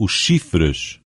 os chifres.